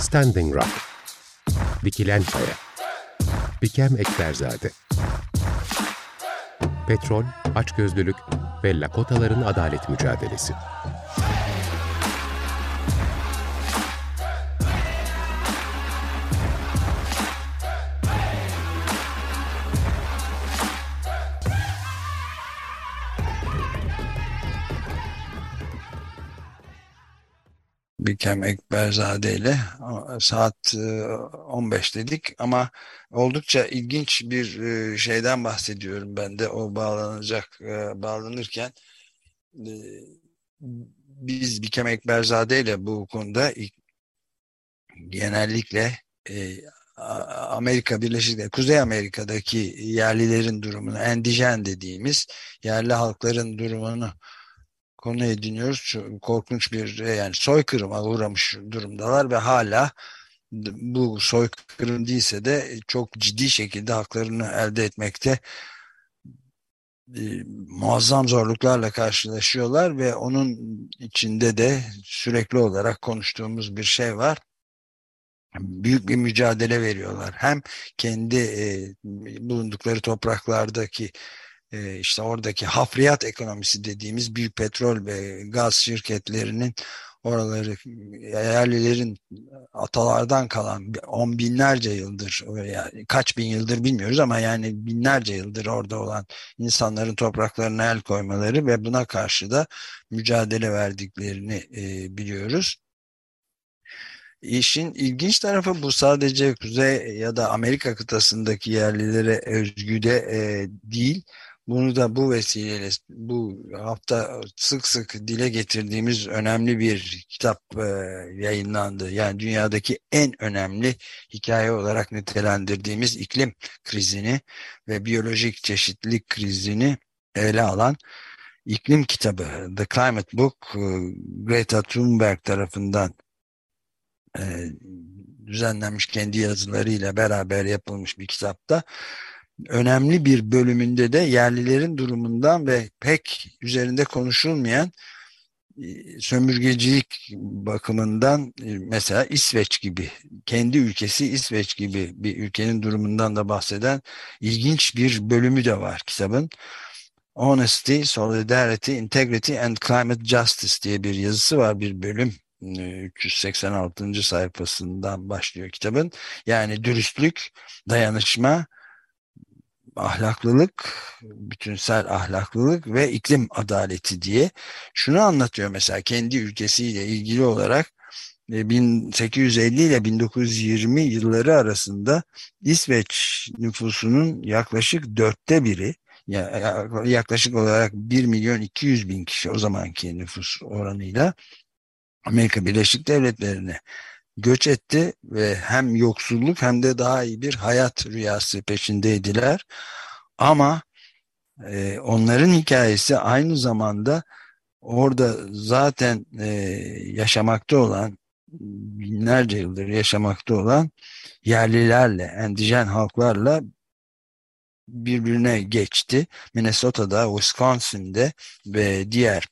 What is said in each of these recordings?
Standing Rock. Dikilen Kaya Bikem Ekberzade. Petrol, açgözlülük ve Lakotaların adalet mücadelesi. Bikem Ekberzade ile saat 15 e, dedik. Ama oldukça ilginç bir e, şeyden bahsediyorum ben de. O bağlanacak e, bağlanırken biz Bikem Ekberzade ile bu konuda genellikle Amerika Birleşik Devletleri, Kuzey Amerika'daki yerlilerin durumunu, endijen dediğimiz yerli halkların durumunu konu ediniyoruz. Korkunç bir e, yani soykırıma uğramış durumdalar ve hala bu soykırım değilse de çok ciddi şekilde haklarını elde etmekte e, muazzam zorluklarla karşılaşıyorlar ve onun içinde de sürekli olarak konuştuğumuz bir şey var. Büyük bir mücadele veriyorlar. Hem kendi e, bulundukları topraklardaki e, işte oradaki hafriyat ekonomisi dediğimiz büyük petrol ve gaz şirketlerinin oraları yerlilerin atalardan kalan on binlerce yıldır yani kaç bin yıldır bilmiyoruz ama yani binlerce yıldır orada olan insanların topraklarına el koymaları ve buna karşı da mücadele verdiklerini e, biliyoruz. İşin ilginç tarafı bu sadece Kuzey ya da Amerika kıtasındaki yerlilere özgü de e, değil. Bunu da bu vesileyle bu hafta sık sık dile getirdiğimiz önemli bir kitap e, yayınlandı. Yani dünyadaki en önemli hikaye olarak nitelendirdiğimiz iklim krizini ve biyolojik çeşitlilik krizini ele alan iklim kitabı The Climate Book e, Greta Thunberg tarafından e, düzenlenmiş kendi yazılarıyla beraber yapılmış bir kitapta önemli bir bölümünde de yerlilerin durumundan ve pek üzerinde konuşulmayan e, sömürgecilik bakımından e, mesela İsveç gibi kendi ülkesi İsveç gibi bir ülkenin durumundan da bahseden ilginç bir bölümü de var kitabın. Honesty, Solidarity, Integrity and Climate Justice diye bir yazısı var bir bölüm 386. E, sayfasından başlıyor kitabın. Yani dürüstlük, dayanışma, ahlaklılık, bütünsel ahlaklılık ve iklim adaleti diye şunu anlatıyor mesela kendi ülkesiyle ilgili olarak 1850 e, ile 1920 yılları arasında İsveç nüfusunun yaklaşık dörtte biri yaklaşık olarak 1 milyon 200 bin kişi o zamanki nüfus oranıyla Amerika Birleşik Devletleri'ne göç etti ve hem yoksulluk hem de daha iyi bir hayat rüyası peşindeydiler. Ama e, onların hikayesi aynı zamanda orada zaten e, yaşamakta olan binlerce yıldır yaşamakta olan yerlilerle, endijen halklarla birbirine geçti. Minnesota'da, Wisconsin'de ve diğer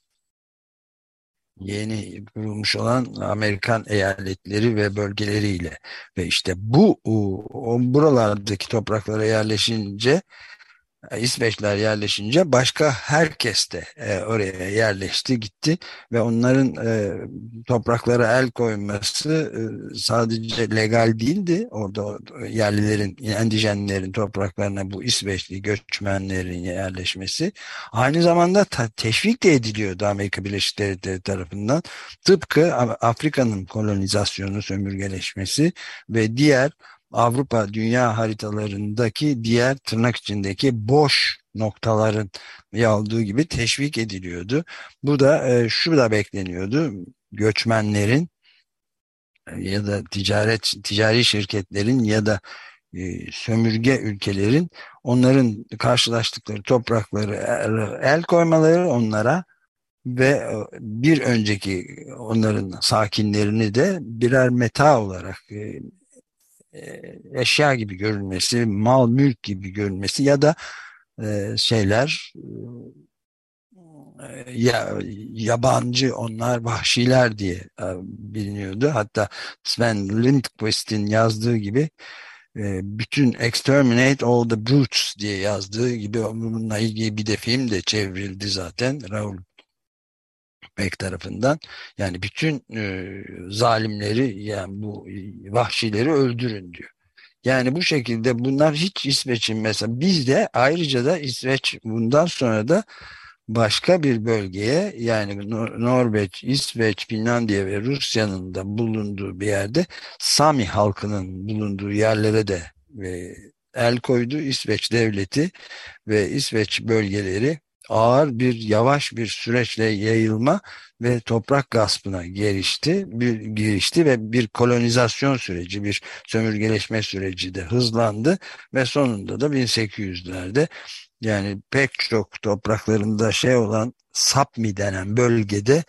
yeni kurulmuş olan Amerikan eyaletleri ve bölgeleriyle. Ve işte bu o, buralardaki topraklara yerleşince İsveçler yerleşince başka herkes de e, oraya yerleşti gitti ve onların e, topraklara el koyması e, sadece legal değildi. Orada yerlilerin endijenlerin topraklarına bu İsveçli göçmenlerin yerleşmesi aynı zamanda teşvik de ediliyordu Amerika Birleşik Devletleri tarafından. Tıpkı Afrika'nın kolonizasyonu sömürgeleşmesi ve diğer Avrupa dünya haritalarındaki diğer tırnak içindeki boş noktaların olduğu gibi teşvik ediliyordu. Bu da e, şu da bekleniyordu. Göçmenlerin e, ya da ticaret ticari şirketlerin ya da e, sömürge ülkelerin onların karşılaştıkları toprakları el koymaları onlara ve e, bir önceki onların sakinlerini de birer meta olarak e, eşya gibi görünmesi, mal mülk gibi görünmesi ya da e, şeyler ya, yabancı onlar vahşiler diye e, biliniyordu. Hatta Sven Lindqvist'in yazdığı gibi e, bütün Exterminate All the Brutes diye yazdığı gibi bununla ilgili bir de film de çevrildi zaten Raul Beck tarafından. Yani bütün e, zalimleri yani bu vahşileri öldürün diyor. Yani bu şekilde bunlar hiç İsveç'in mesela biz de ayrıca da İsveç bundan sonra da başka bir bölgeye yani Norveç, İsveç, Finlandiya ve Rusya'nın da bulunduğu bir yerde Sami halkının bulunduğu yerlere de e, el koydu. İsveç devleti ve İsveç bölgeleri ağır bir yavaş bir süreçle yayılma ve toprak gaspına girişti, bir, girişti ve bir kolonizasyon süreci, bir sömürgeleşme süreci de hızlandı ve sonunda da 1800'lerde yani pek çok topraklarında şey olan Sapmi denen bölgede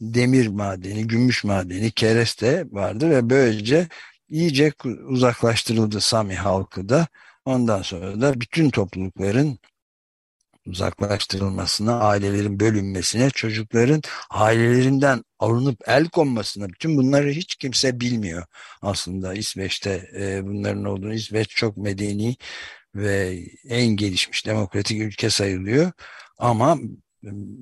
demir madeni, gümüş madeni, kereste vardı ve böylece iyice uzaklaştırıldı Sami halkı da. Ondan sonra da bütün toplulukların uzaklaştırılmasına, ailelerin bölünmesine, çocukların ailelerinden alınıp el konmasına, bütün bunları hiç kimse bilmiyor aslında İsveç'te e, bunların olduğunu. İsveç çok medeni ve en gelişmiş demokratik ülke sayılıyor. Ama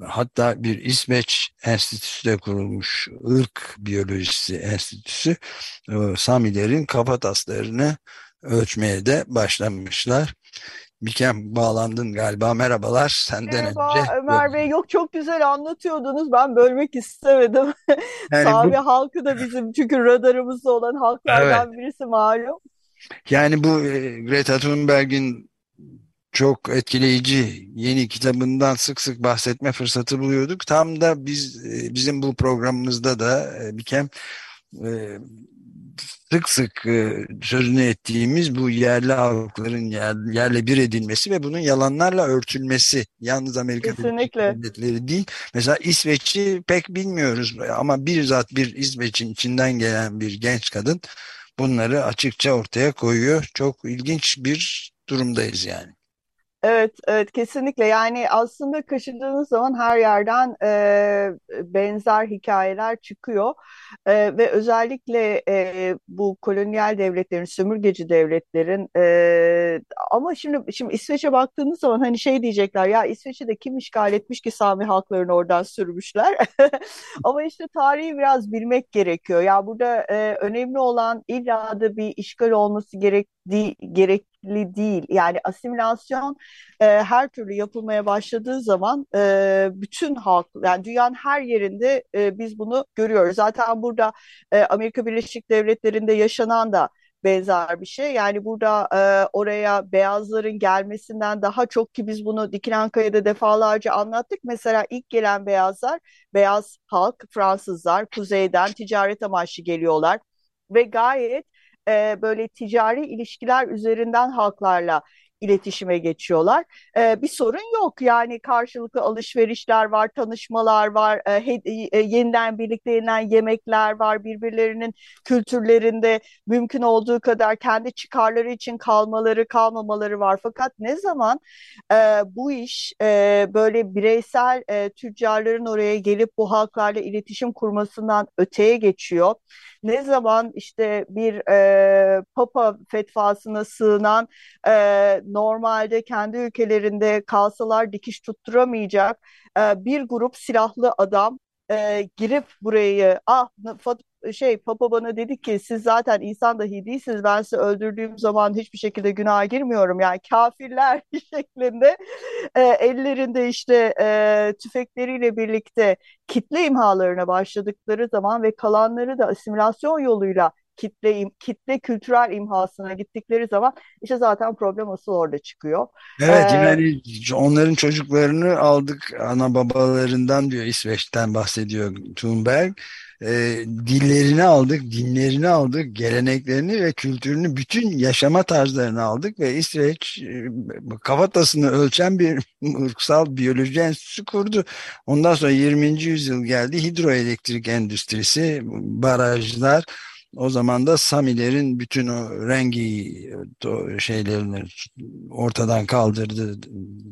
hatta bir İsveç enstitüsü de kurulmuş ırk biyolojisi enstitüsü Samilerin kafataslarını ölçmeye de başlamışlar. Bikem bağlandın galiba. Merhabalar. Senden Merhaba önce. Ömer Bey. Yok çok güzel anlatıyordunuz. Ben bölmek istemedim. Yani Sami bu, halkı da bizim çünkü radarımızda olan evet. halklardan birisi malum. Yani bu e, Greta Thunberg'in çok etkileyici yeni kitabından sık sık bahsetme fırsatı buluyorduk. Tam da biz e, bizim bu programımızda da e, Bikem e, sık sık e, sözünü ettiğimiz bu yerli halkların yer, yerle bir edilmesi ve bunun yalanlarla örtülmesi. Yalnız Amerika Birleşik. Devletleri değil. Mesela İsveç'i pek bilmiyoruz ama bizzat bir İsveç'in içinden gelen bir genç kadın bunları açıkça ortaya koyuyor. Çok ilginç bir durumdayız yani. Evet, evet kesinlikle. Yani aslında kaşıdığınız zaman her yerden e, benzer hikayeler çıkıyor E, ve özellikle e, bu kolonyal devletlerin, sömürgeci devletlerin e, ama şimdi şimdi İsveç'e baktığınız zaman hani şey diyecekler ya İsveç'i de kim işgal etmiş ki Sami halklarını oradan sürmüşler. Ama işte tarihi biraz bilmek gerekiyor. Ya burada e, önemli olan illa da bir işgal olması gerektiği gerek değil. Yani asimilasyon e, her türlü yapılmaya başladığı zaman e, bütün halk, yani dünyanın her yerinde e, biz bunu görüyoruz. Zaten burada e, Amerika Birleşik Devletleri'nde yaşanan da benzer bir şey. Yani burada e, oraya beyazların gelmesinden daha çok ki biz bunu Dikilenkaya'da defalarca anlattık. Mesela ilk gelen beyazlar, beyaz halk, Fransızlar kuzeyden ticaret amaçlı geliyorlar ve gayet e, böyle ticari ilişkiler üzerinden halklarla iletişime geçiyorlar. E, bir sorun yok yani karşılıklı alışverişler var, tanışmalar var, e, e, yeniden birlikte yenilen yemekler var, birbirlerinin kültürlerinde mümkün olduğu kadar kendi çıkarları için kalmaları, kalmamaları var. Fakat ne zaman e, bu iş e, böyle bireysel e, tüccarların oraya gelip bu halklarla iletişim kurmasından öteye geçiyor ne zaman işte bir e, Papa fetvasına sığınan e, normalde kendi ülkelerinde kalsalar dikiş tutturamayacak e, bir grup silahlı adam e, girip burayı ah şey Papa bana dedi ki siz zaten insan dahi değilsiniz ben sizi öldürdüğüm zaman hiçbir şekilde günaha girmiyorum yani kafirler şeklinde e, ellerinde işte e, tüfekleriyle birlikte kitle imhalarına başladıkları zaman ve kalanları da asimilasyon yoluyla kitle kitle kültürel imhasına gittikleri zaman işte zaten problem asıl orada çıkıyor. Evet ee, yani onların çocuklarını aldık ana babalarından diyor İsveç'ten bahsediyor Thunberg. E, dillerini aldık, dinlerini aldık, geleneklerini ve kültürünü, bütün yaşama tarzlarını aldık ve İsveç e, kafatasını ölçen bir ırksal biyoloji enstitüsü kurdu. Ondan sonra 20. yüzyıl geldi, hidroelektrik endüstrisi, barajlar, O zaman da Samilerin bütün o rengi şeylerini ortadan kaldırdı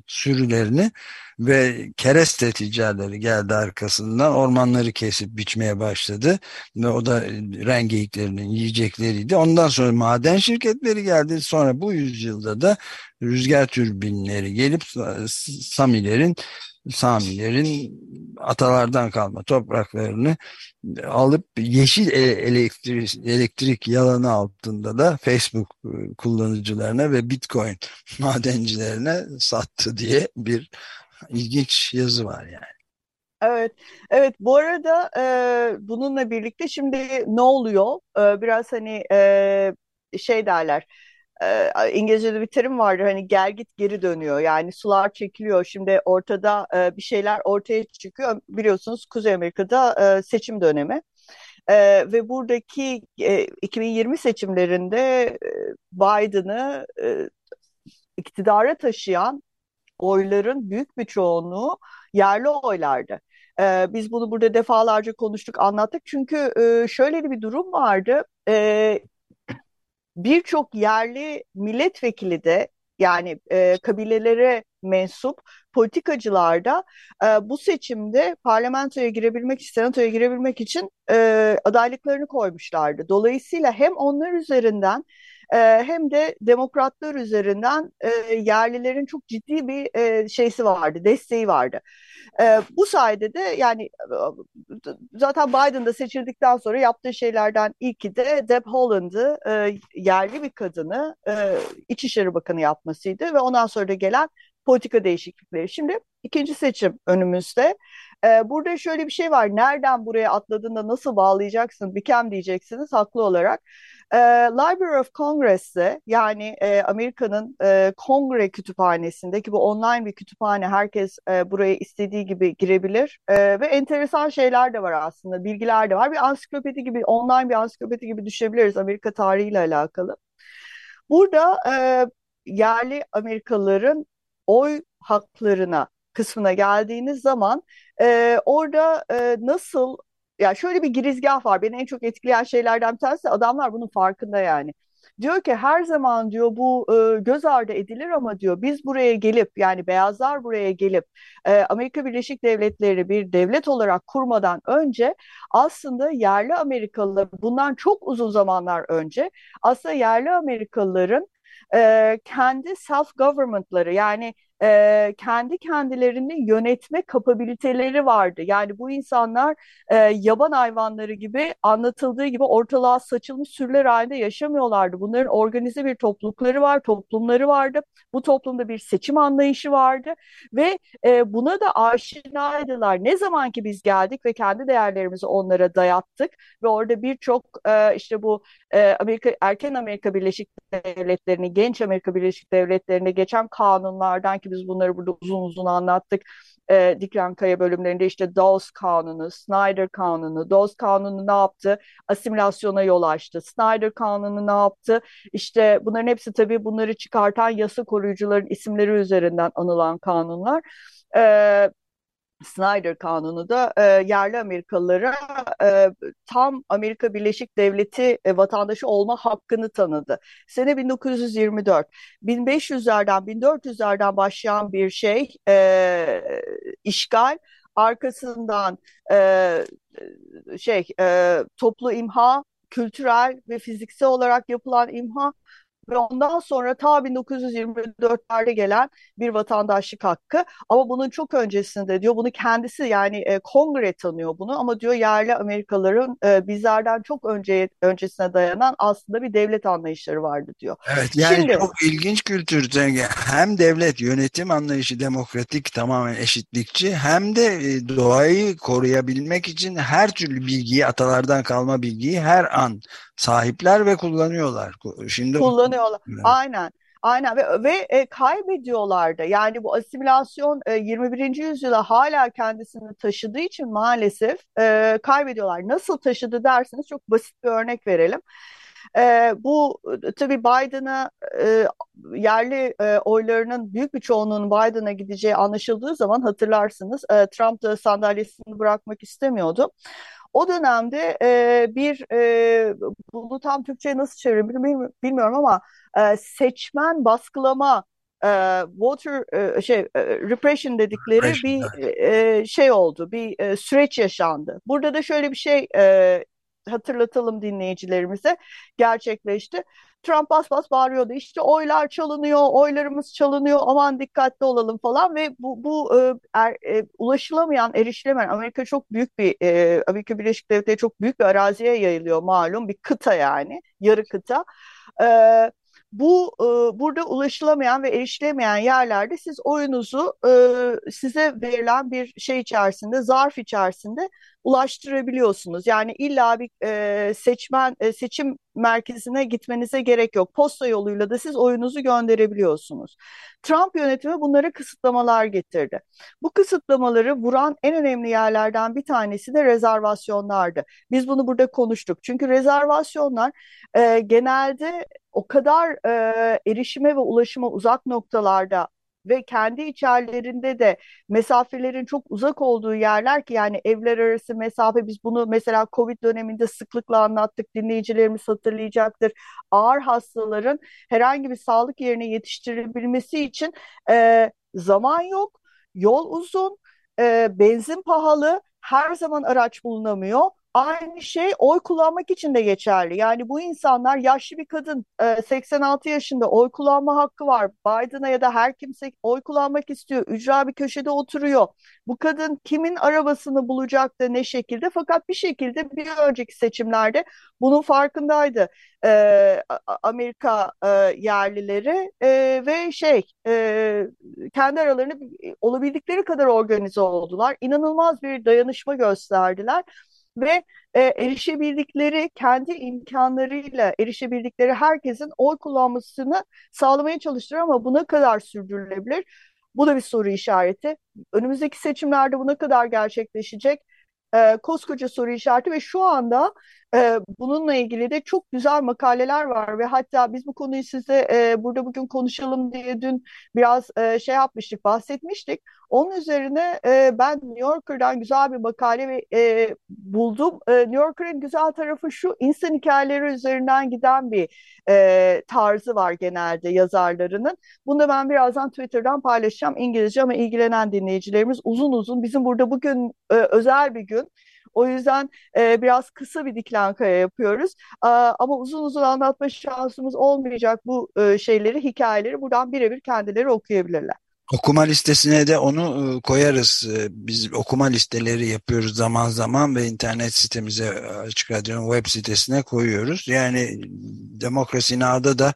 sürülerini ve kereste ticarları geldi arkasından ormanları kesip biçmeye başladı ve o da rengeyiklerinin yiyecekleriydi. Ondan sonra maden şirketleri geldi. Sonra bu yüzyılda da rüzgar türbinleri gelip Samilerin Samilerin atalardan kalma topraklarını alıp yeşil e, elektrik, elektrik yalanı altında da Facebook e, kullanıcılarına ve Bitcoin madencilerine sattı diye bir ilginç yazı var yani. Evet, evet. Bu arada e, bununla birlikte şimdi ne oluyor? E, biraz hani e, şey derler e, İngilizce'de bir terim vardır hani gel git geri dönüyor yani sular çekiliyor şimdi ortada e, bir şeyler ortaya çıkıyor biliyorsunuz Kuzey Amerika'da e, seçim dönemi e, ve buradaki e, 2020 seçimlerinde e, Biden'ı iktidara taşıyan oyların büyük bir çoğunluğu yerli oylardı. Ee, biz bunu burada defalarca konuştuk, anlattık. Çünkü şöyle bir durum vardı. Birçok yerli milletvekili de yani e, kabilelere mensup politikacılar da e, bu seçimde parlamentoya girebilmek, senatoya girebilmek için e, adaylıklarını koymuşlardı. Dolayısıyla hem onlar üzerinden e, hem de demokratlar üzerinden e, yerlilerin çok ciddi bir e, şeysi vardı, desteği vardı. E, bu sayede de yani zaten Biden da seçildikten sonra yaptığı şeylerden ilki de Deb Haaland'ı e, yerli bir kadını e, İçişleri Bakanı yapmasıydı ve ondan sonra da gelen politika değişiklikleri. Şimdi ikinci seçim önümüzde. Ee, burada şöyle bir şey var. Nereden buraya atladığında nasıl bağlayacaksın? Bikem diyeceksiniz haklı olarak. E, Library of Congress'te yani e, Amerika'nın e, kongre kütüphanesindeki bu online bir kütüphane herkes e, buraya istediği gibi girebilir e, ve enteresan şeyler de var aslında bilgiler de var bir ansiklopedi gibi online bir ansiklopedi gibi düşünebiliriz Amerika tarihiyle alakalı. Burada e, yerli Amerikalıların oy haklarına kısmına geldiğiniz zaman e, orada e, nasıl ya şöyle bir girizgah var. Beni en çok etkileyen şeylerden bir tanesi adamlar bunun farkında yani. Diyor ki her zaman diyor bu e, göz ardı edilir ama diyor biz buraya gelip yani beyazlar buraya gelip e, Amerika Birleşik Devletleri bir devlet olarak kurmadan önce aslında yerli Amerikalılar bundan çok uzun zamanlar önce aslında yerli Amerikalıların e, kendi self-government'ları yani e, kendi kendilerini yönetme kapabiliteleri vardı. Yani bu insanlar e, yaban hayvanları gibi anlatıldığı gibi ortalığa saçılmış sürüler halinde yaşamıyorlardı. Bunların organize bir toplulukları var, toplumları vardı. Bu toplumda bir seçim anlayışı vardı ve e, buna da aşinaydılar. Ne zaman ki biz geldik ve kendi değerlerimizi onlara dayattık ve orada birçok e, işte bu e, Amerika erken Amerika Birleşik Devletleri'ni, genç Amerika Birleşik Devletleri'ne geçen kanunlardan ki biz bunları burada uzun uzun anlattık. E, Dikran Kaya bölümlerinde işte Dawes Kanunu, Snyder Kanunu. Dawes Kanunu ne yaptı? Asimilasyona yol açtı. Snyder Kanunu ne yaptı? İşte bunların hepsi tabii bunları çıkartan yasa koruyucuların isimleri üzerinden anılan kanunlar. E, Snyder Kanunu da e, yerli Amerikalılara e, tam Amerika Birleşik Devleti e, vatandaşı olma hakkını tanıdı. Sene 1924. 1500'lerden 1400'lerden başlayan bir şey e, işgal arkasından e, şey e, toplu imha kültürel ve fiziksel olarak yapılan imha ve ondan sonra ta 1924'lerde gelen bir vatandaşlık hakkı. Ama bunun çok öncesinde diyor bunu kendisi yani e, kongre tanıyor bunu. Ama diyor yerli Amerikalıların e, bizlerden çok önce öncesine dayanan aslında bir devlet anlayışları vardı diyor. Evet yani Şimdi, çok ilginç kültür hem devlet yönetim anlayışı demokratik tamamen eşitlikçi hem de e, doğayı koruyabilmek için her türlü bilgiyi atalardan kalma bilgiyi her an sahipler ve kullanıyorlar. Şimdi kullanıyorlar. Evet. Aynen. Aynen ve, ve e, kaybediyorlar da. Yani bu asimilasyon e, 21. yüzyıla hala kendisini taşıdığı için maalesef e, kaybediyorlar. Nasıl taşıdı derseniz çok basit bir örnek verelim. E, bu tabii Biden'a e, yerli e, oylarının büyük bir çoğunluğunun Biden'a gideceği anlaşıldığı zaman hatırlarsınız e, Trump da sandalyesini bırakmak istemiyordu. O dönemde e, bir e, bunu tam Türkçe'ye nasıl çevirebilirim bilmiyorum ama e, seçmen baskılama e, water e, şey e, repression dedikleri repression, bir evet. e, şey oldu, bir e, süreç yaşandı. Burada da şöyle bir şey e, hatırlatalım dinleyicilerimize gerçekleşti. Trump bas bas bağırıyordu işte oylar çalınıyor, oylarımız çalınıyor, aman dikkatli olalım falan ve bu, bu e, er, e, ulaşılamayan, erişilemeyen Amerika çok büyük bir, e, Amerika Birleşik Devletleri çok büyük bir araziye yayılıyor malum bir kıta yani, yarı kıta. E, bu e, burada ulaşılamayan ve erişilemeyen yerlerde siz oyunuzu e, size verilen bir şey içerisinde, zarf içerisinde ulaştırabiliyorsunuz. Yani illa bir e, seçmen e, seçim merkezine gitmenize gerek yok. Posta yoluyla da siz oyunuzu gönderebiliyorsunuz. Trump yönetimi bunlara kısıtlamalar getirdi. Bu kısıtlamaları vuran en önemli yerlerden bir tanesi de rezervasyonlardı. Biz bunu burada konuştuk. Çünkü rezervasyonlar e, genelde o kadar e, erişime ve ulaşıma uzak noktalarda ve kendi içerilerinde de mesafelerin çok uzak olduğu yerler ki yani evler arası mesafe biz bunu mesela Covid döneminde sıklıkla anlattık dinleyicilerimiz hatırlayacaktır. Ağır hastaların herhangi bir sağlık yerine yetiştirebilmesi için e, zaman yok, yol uzun, e, benzin pahalı, her zaman araç bulunamıyor Aynı şey oy kullanmak için de geçerli. Yani bu insanlar yaşlı bir kadın 86 e, yaşında oy kullanma hakkı var. Biden'a ya da her kimse oy kullanmak istiyor. Ücra bir köşede oturuyor. Bu kadın kimin arabasını bulacak da ne şekilde? Fakat bir şekilde bir önceki seçimlerde bunun farkındaydı. E, Amerika e, yerlileri ve şey kendi aralarını olabildikleri kadar organize oldular. İnanılmaz bir dayanışma gösterdiler ve e, erişebildikleri kendi imkanlarıyla erişebildikleri herkesin oy kullanmasını sağlamaya çalıştır ama buna kadar sürdürülebilir? Bu da bir soru işareti. Önümüzdeki seçimlerde bu ne kadar gerçekleşecek? E, koskoca soru işareti ve şu anda e, bununla ilgili de çok güzel makaleler var ve hatta biz bu konuyu size e, burada bugün konuşalım diye dün biraz e, şey yapmıştık, bahsetmiştik. Onun üzerine e, ben New Yorker'dan güzel bir makale ve, e, buldum. E, New Yorker'ın güzel tarafı şu, insan hikayeleri üzerinden giden bir e, tarzı var genelde yazarlarının. Bunu da ben birazdan Twitter'dan paylaşacağım İngilizce ama ilgilenen dinleyicilerimiz uzun uzun bizim burada bugün e, özel bir gün o yüzden e, biraz kısa bir diklankaya yapıyoruz. E, ama uzun uzun anlatma şansımız olmayacak bu e, şeyleri, hikayeleri buradan birebir kendileri okuyabilirler. Okuma listesine de onu e, koyarız. E, biz okuma listeleri yapıyoruz zaman zaman ve internet sitemize Açık Radyo'nun web sitesine koyuyoruz. Yani Demokrasi Now'da da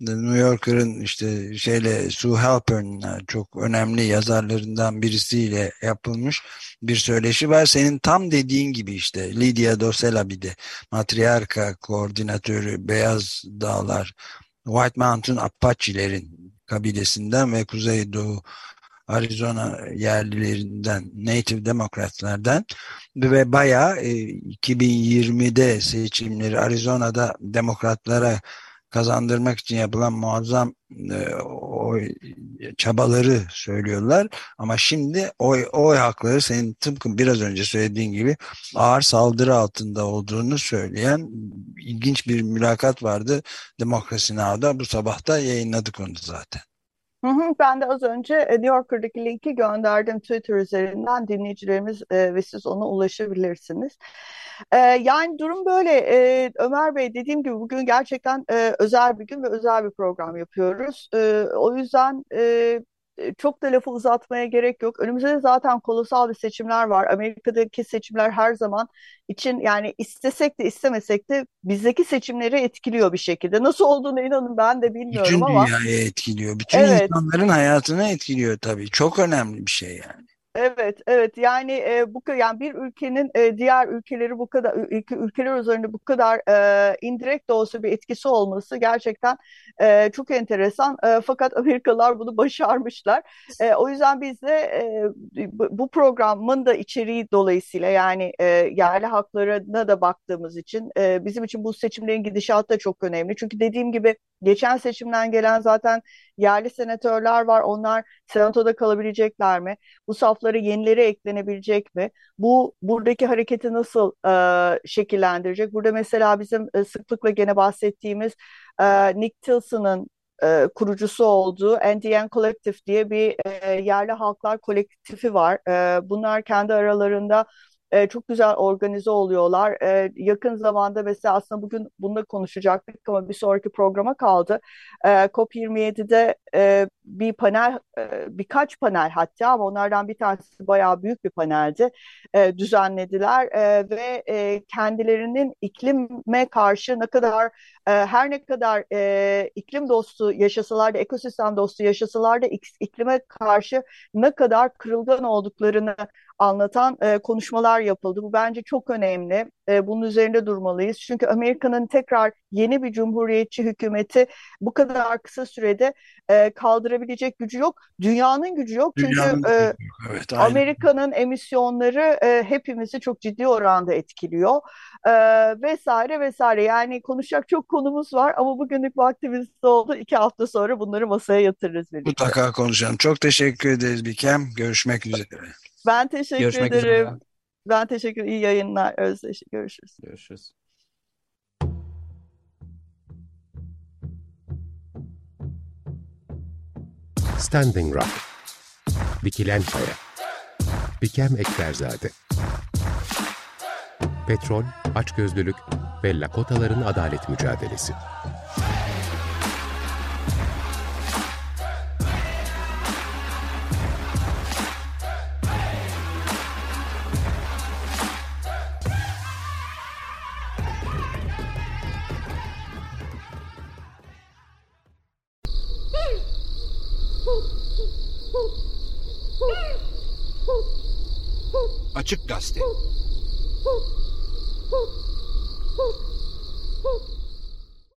New Yorker'ın işte şeyle Sue Halpern çok önemli yazarlarından birisiyle yapılmış bir söyleşi var. Senin tam dediğin gibi işte Lydia Dosela bir de matriarka koordinatörü Beyaz Dağlar White Mountain Apache'lerin kabilesinden ve Kuzeydoğu Arizona yerlilerinden, Native Demokratlardan ve bayağı 2020'de e, seçimleri Arizona'da demokratlara kazandırmak için yapılan muazzam e, oy çabaları söylüyorlar. Ama şimdi oy, oy hakları senin tıpkı biraz önce söylediğin gibi ağır saldırı altında olduğunu söyleyen ilginç bir mülakat vardı. Demokrasi Now'da bu sabah da yayınladık onu zaten. Hı hı, ben de az önce e, New Yorker'daki linki gönderdim Twitter üzerinden dinleyicilerimiz e, ve siz ona ulaşabilirsiniz. E, yani durum böyle e, Ömer Bey dediğim gibi bugün gerçekten e, özel bir gün ve özel bir program yapıyoruz. E, o yüzden e, e, çok da lafı uzatmaya gerek yok. Önümüzde de zaten kolosal bir seçimler var. Amerika'daki seçimler her zaman için yani istesek de istemesek de bizdeki seçimleri etkiliyor bir şekilde. Nasıl olduğunu inanın ben de bilmiyorum Bütün ama. Bütün dünyayı etkiliyor. Bütün evet. insanların hayatını etkiliyor tabii. Çok önemli bir şey yani. Evet, evet. Yani e, bu yani bir ülkenin e, diğer ülkeleri bu kadar ülke, ülkeler üzerinde bu kadar e, indirekt de olsa bir etkisi olması gerçekten e, çok enteresan. E, fakat Amerikalılar bunu başarmışlar. E, o yüzden biz de e, bu programın da içeriği dolayısıyla yani e, yerli haklarına da baktığımız için e, bizim için bu seçimlerin gidişatı da çok önemli. Çünkü dediğim gibi Geçen seçimden gelen zaten yerli senatörler var. Onlar senatoda kalabilecekler mi? Bu saflara yenileri eklenebilecek mi? Bu buradaki hareketi nasıl e, şekillendirecek? Burada mesela bizim e, sıklıkla gene bahsettiğimiz e, Nick Tilson'ın e, kurucusu olduğu NDN Collective diye bir e, yerli halklar kolektifi var. E, bunlar kendi aralarında e, çok güzel organize oluyorlar. E, yakın zamanda mesela aslında bugün bununla konuşacaktık ama bir sonraki programa kaldı. E, COP27'de e, bir panel, e, birkaç panel hatta ama onlardan bir tanesi bayağı büyük bir paneldi. E, düzenlediler e, ve e, kendilerinin iklime karşı ne kadar e, her ne kadar e, iklim dostu yaşasalar da ekosistem dostu yaşasalar da iklime karşı ne kadar kırılgan olduklarını anlatan e, konuşmalar yapıldı. Bu bence çok önemli. E, bunun üzerinde durmalıyız. Çünkü Amerika'nın tekrar yeni bir cumhuriyetçi hükümeti bu kadar kısa sürede e, kaldırabilecek gücü yok. Dünyanın gücü yok. Çünkü e, evet, Amerika'nın emisyonları e, hepimizi çok ciddi oranda etkiliyor. E, vesaire vesaire. Yani konuşacak çok konumuz var ama bugünlük vaktimiz oldu. İki hafta sonra bunları masaya yatırırız birlikte. Mutlaka konuşalım. Çok teşekkür ederiz Bikem. Görüşmek üzere. Ben teşekkür Görüşmek ederim. Üzere. Ben teşekkür ederim. İyi yayınlar Özdeş. Görüşürüz. Görüşürüz. Standing Rock Dikilen Kaya Bikem Ekberzade Petrol, açgözlülük ve Lakotaların adalet mücadelesi.